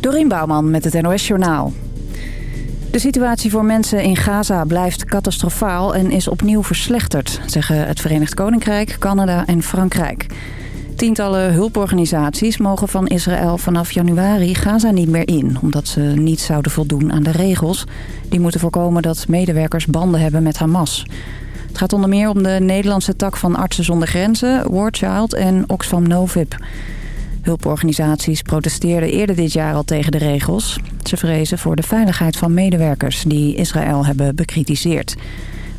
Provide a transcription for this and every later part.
Dorien Bouwman met het NOS Journaal. De situatie voor mensen in Gaza blijft catastrofaal en is opnieuw verslechterd... zeggen het Verenigd Koninkrijk, Canada en Frankrijk. Tientallen hulporganisaties mogen van Israël vanaf januari Gaza niet meer in... omdat ze niet zouden voldoen aan de regels. Die moeten voorkomen dat medewerkers banden hebben met Hamas. Het gaat onder meer om de Nederlandse tak van Artsen zonder Grenzen, War Child en Oxfam Novib... Hulporganisaties protesteerden eerder dit jaar al tegen de regels. Ze vrezen voor de veiligheid van medewerkers die Israël hebben bekritiseerd.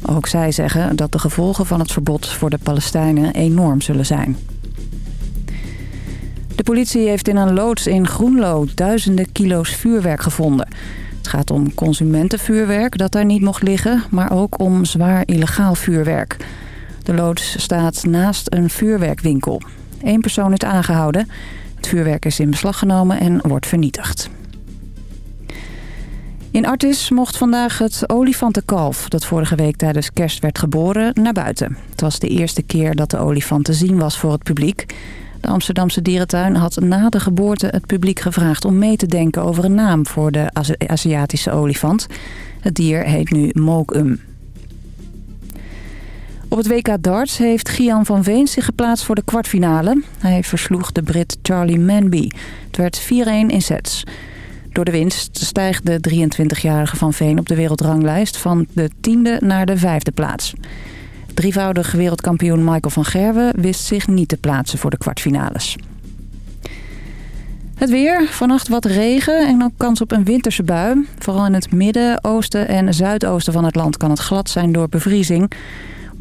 Ook zij zeggen dat de gevolgen van het verbod voor de Palestijnen enorm zullen zijn. De politie heeft in een loods in Groenlo duizenden kilo's vuurwerk gevonden. Het gaat om consumentenvuurwerk dat daar niet mocht liggen, maar ook om zwaar illegaal vuurwerk. De loods staat naast een vuurwerkwinkel. Eén persoon is aangehouden. Het vuurwerk is in beslag genomen en wordt vernietigd. In Artis mocht vandaag het olifantenkalf... dat vorige week tijdens kerst werd geboren, naar buiten. Het was de eerste keer dat de olifant te zien was voor het publiek. De Amsterdamse dierentuin had na de geboorte het publiek gevraagd... om mee te denken over een naam voor de Aziatische olifant. Het dier heet nu Mokum. Op het WK darts heeft Gian van Veen zich geplaatst voor de kwartfinale. Hij versloeg de Brit Charlie Manby. Het werd 4-1 in sets. Door de winst stijgt de 23-jarige Van Veen op de wereldranglijst... van de tiende naar de vijfde plaats. Drievoudig wereldkampioen Michael van Gerwen wist zich niet te plaatsen voor de kwartfinales. Het weer, vannacht wat regen en ook kans op een winterse bui. Vooral in het midden, oosten en zuidoosten van het land kan het glad zijn door bevriezing.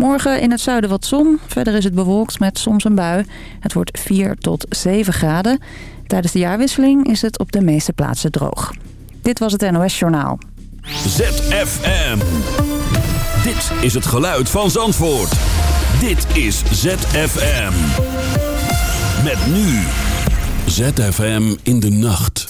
Morgen in het zuiden wat zon. Verder is het bewolkt met soms een bui. Het wordt 4 tot 7 graden. Tijdens de jaarwisseling is het op de meeste plaatsen droog. Dit was het NOS Journaal. ZFM. Dit is het geluid van Zandvoort. Dit is ZFM. Met nu. ZFM in de nacht.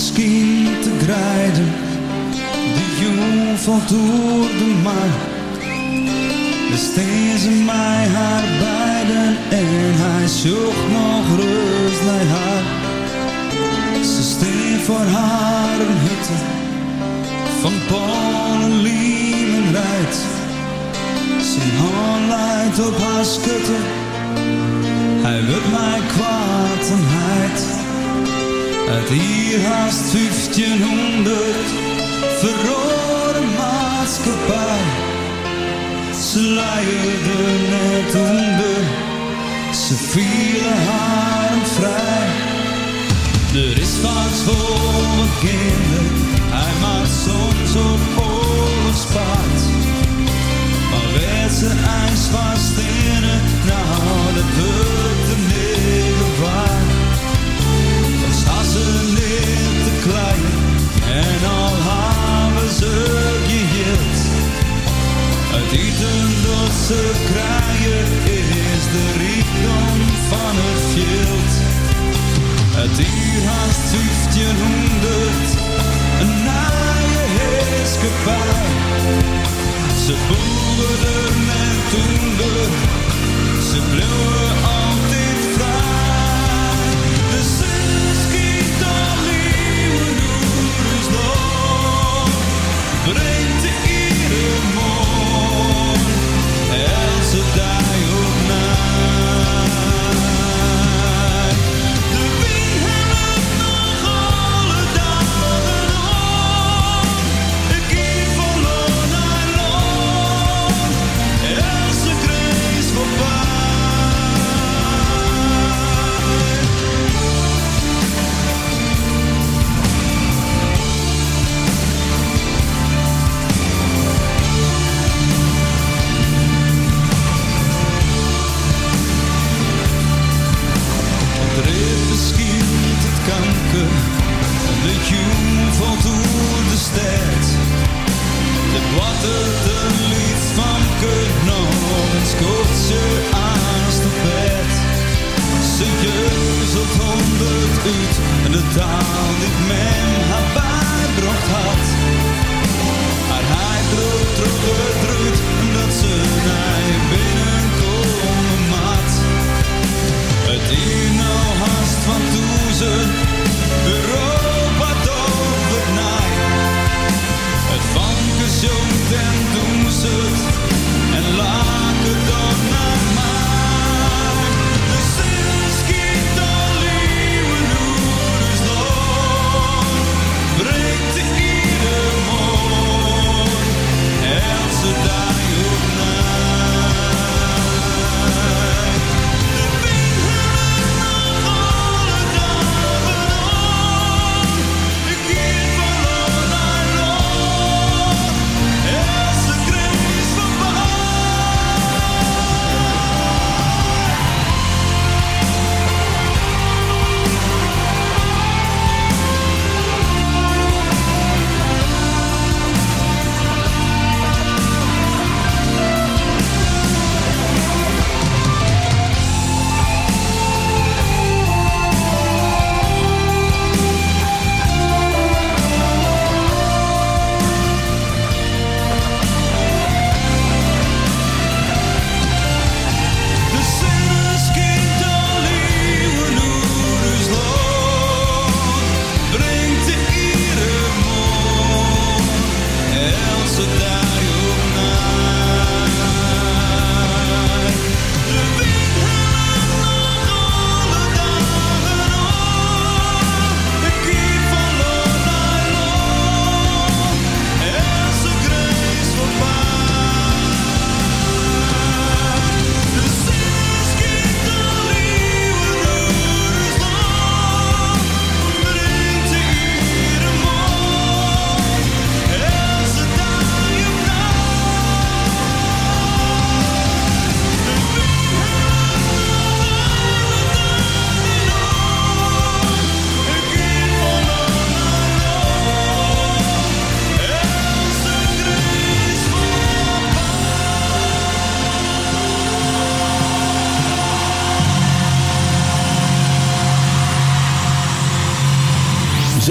Misschien te grijden, de jong valt door de mar. Besteed ze mij haar beiden en hij zocht nog rust naar haar. Ze steen voor haar een hutte van Polen, en rijdt. Zijn hand leidt op haar schutte, hij wil mij kwaad en heid. Uit hier haast 1500 verrode maatschappij. Ze leiden net onder, ze vielen haar vrij. Er is wat voor mijn kinderen, hij maakt soms op oorlogspaard. Maar werd ze ijs in het, nou dat wordt de en al hebben ze geheeld. Het eten dat ze krijgen is de rijkdom van het veld. Het uur haast 1500, een naaie heerskepaar. Ze boeren en toender, ze bleven altijd vrij.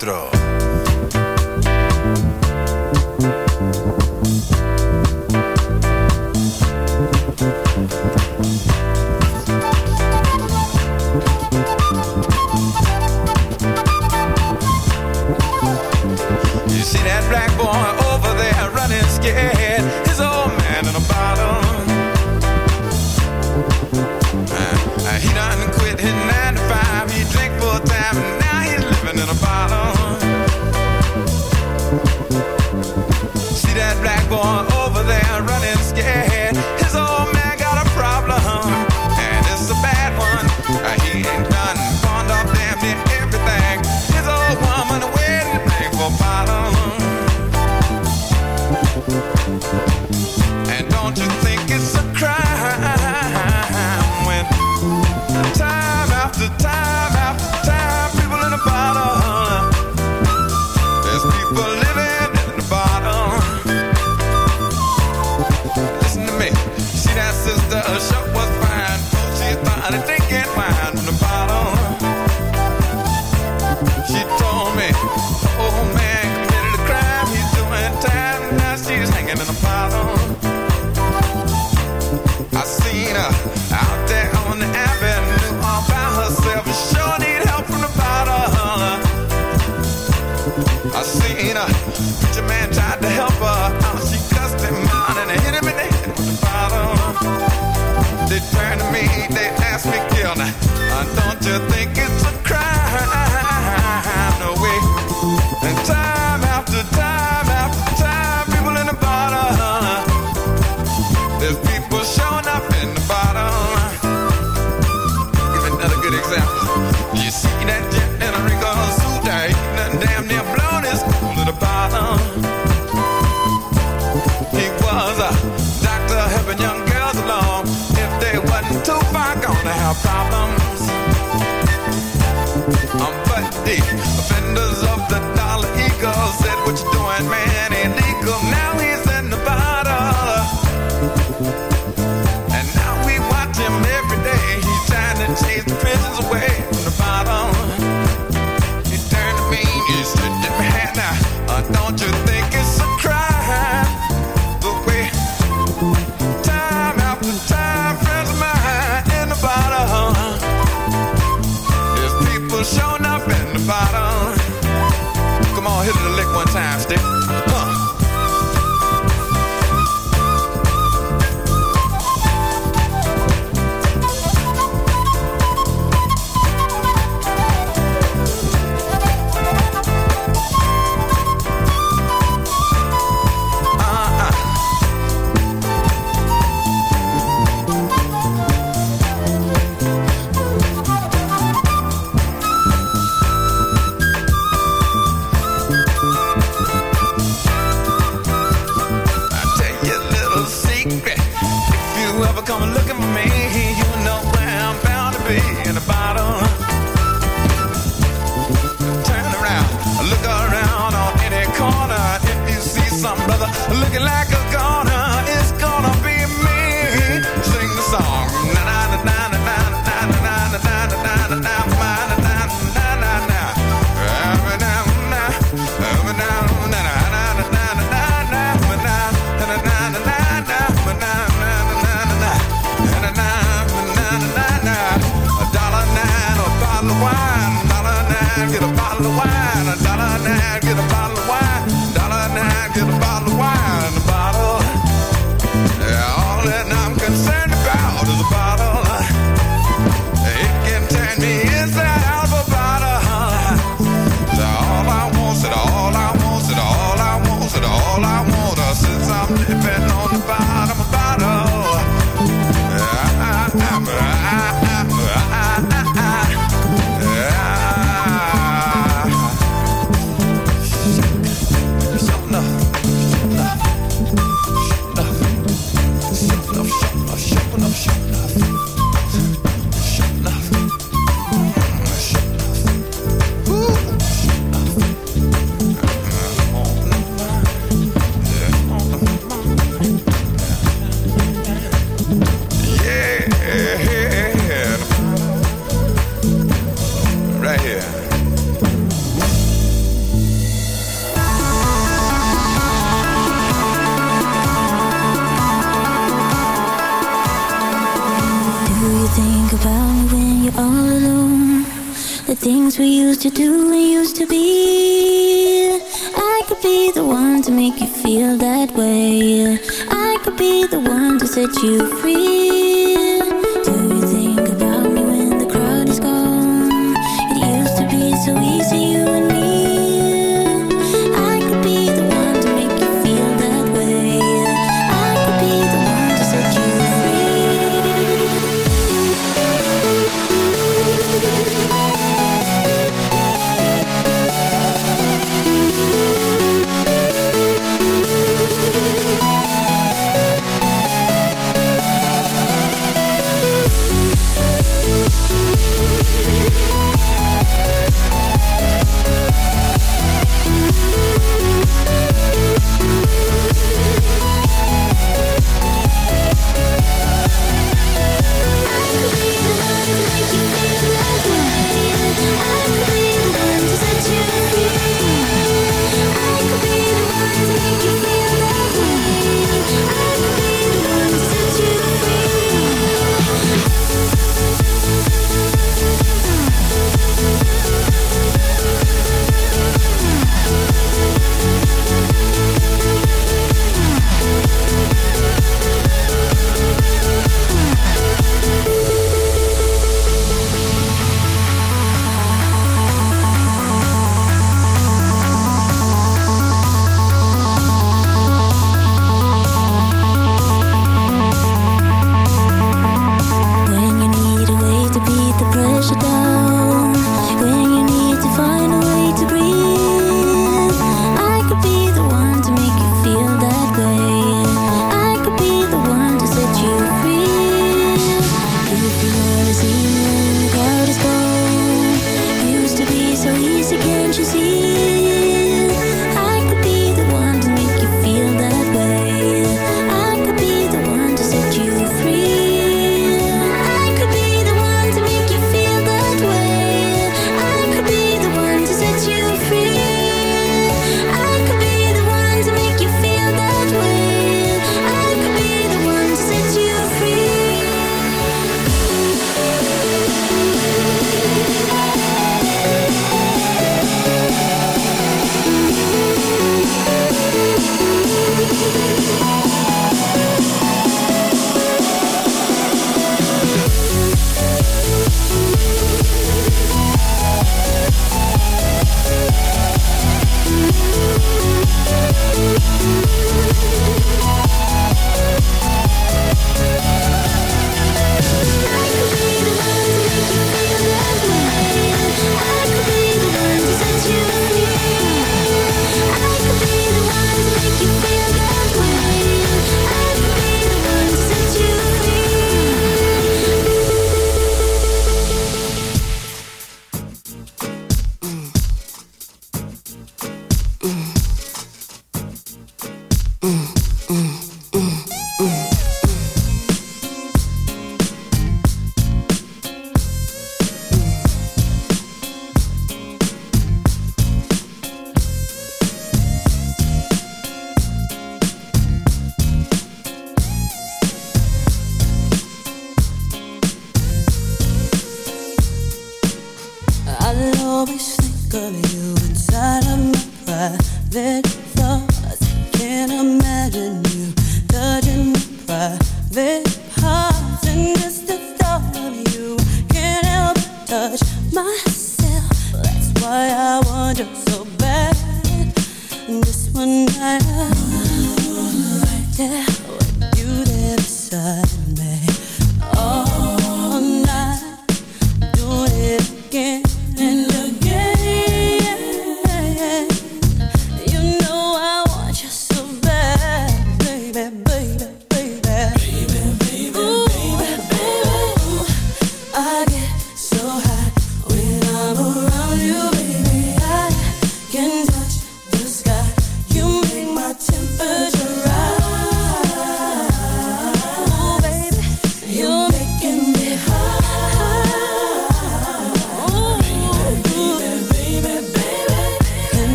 4. don't you think it's Offenders of you free.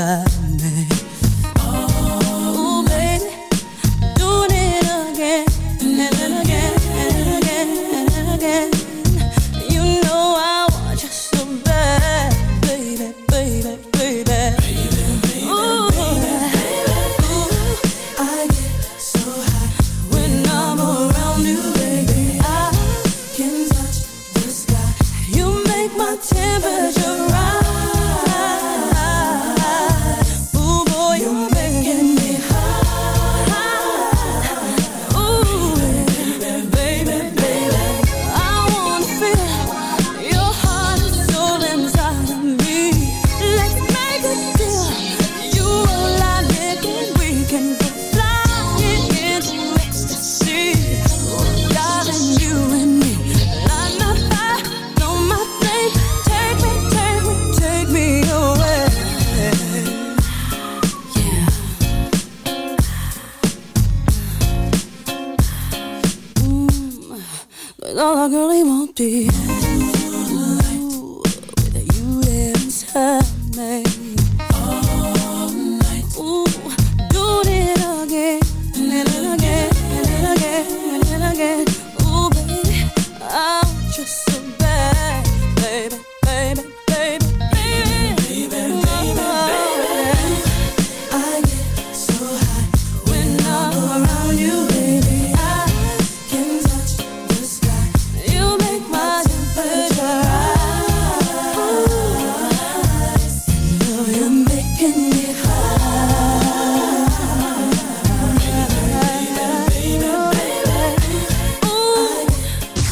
sky.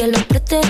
que lo preste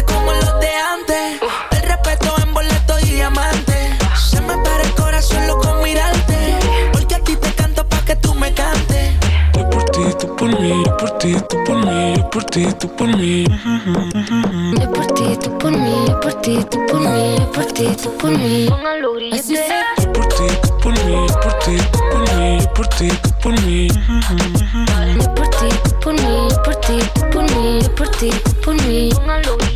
por ti, tú por mí. Es por ti, tú por mí. Es por ti, tú por mí. Es por ti, tú por mí. Así. Es por ti, tú por mí. Es por ti, tú por mí. Por ti, por mí. Por ti, por mí. Por ti, por mí. Es.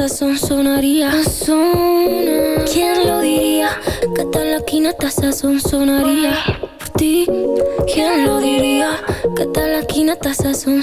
Esquina hasta sazón sonaría. ¿Quién lo diría? Que tal la esquina hasta sazón sonaría. Por ti, ¿quién lo diría? Que tal la esquina hasta sazón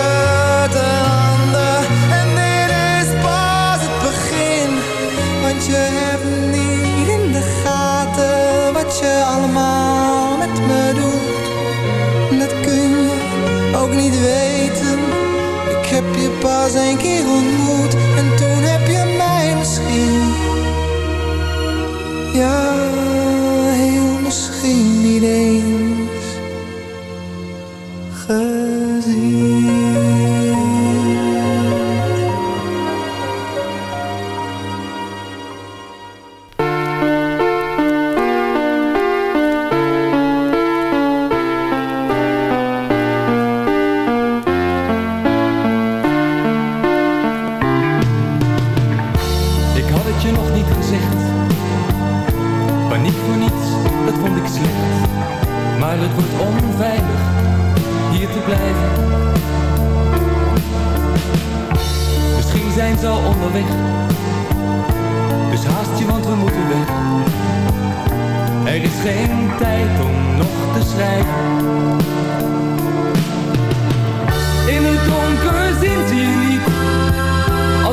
pas een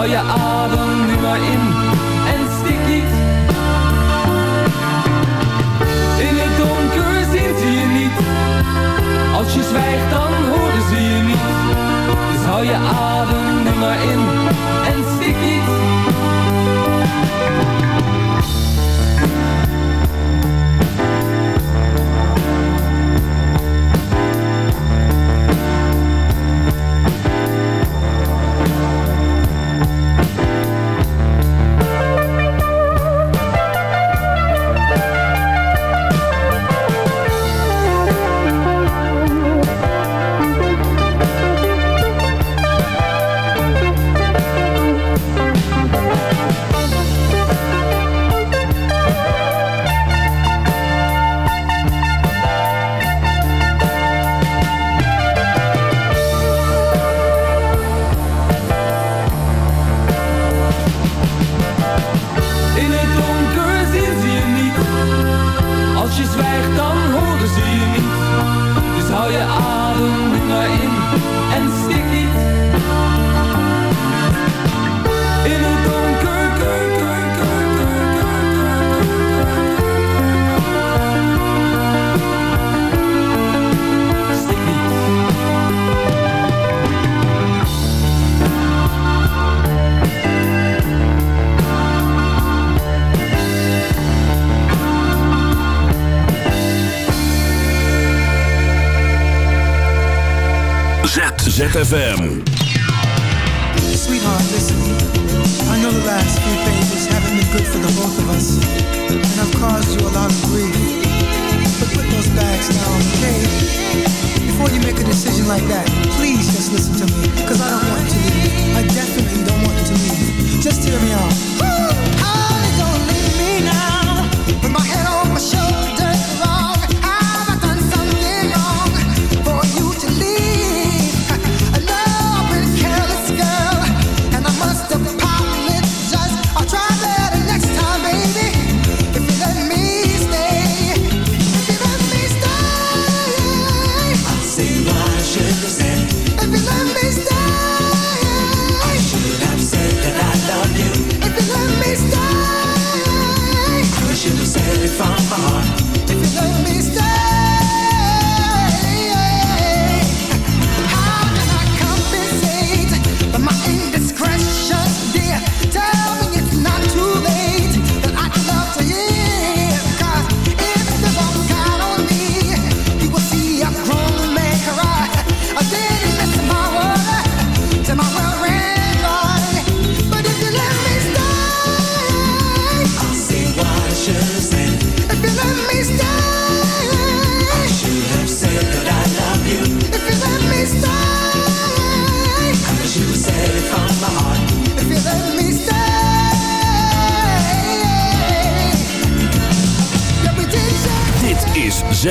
Hou je adem nu in. ZFM. Sweetheart, listen. I know the last few pages haven't been good for the both of us. And I've caused you a lot of grief. But put those bags down, okay? Before you make a decision like that, please just listen to me. Cause I don't want to leave. I definitely don't want to leave. Just hear me out. Ooh, oh, don't leave me now. With my head